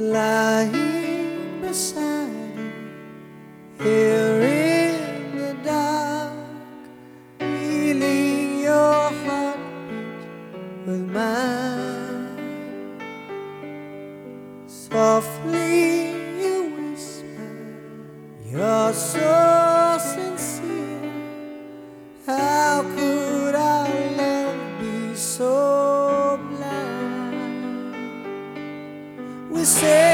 lying beside you here in the dark, feeling your heartbeat with mine. Softly you whisper, You're so. we say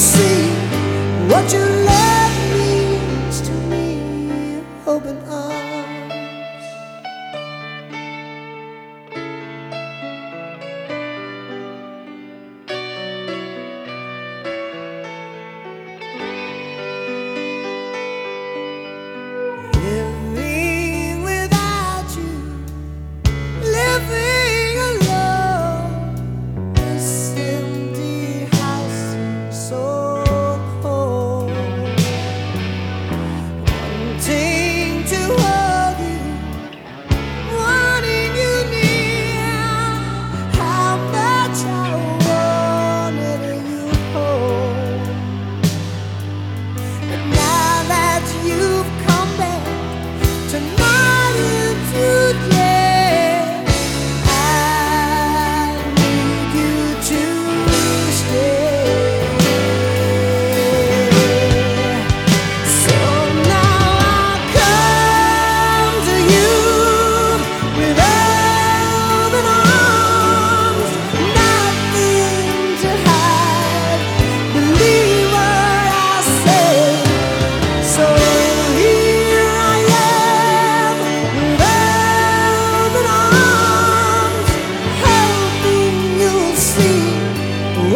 see what you love.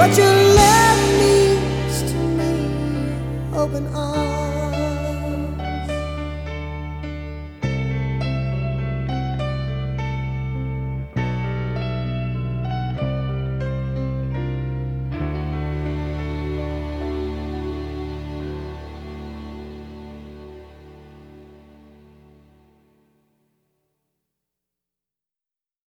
what your love means to me. Open arms.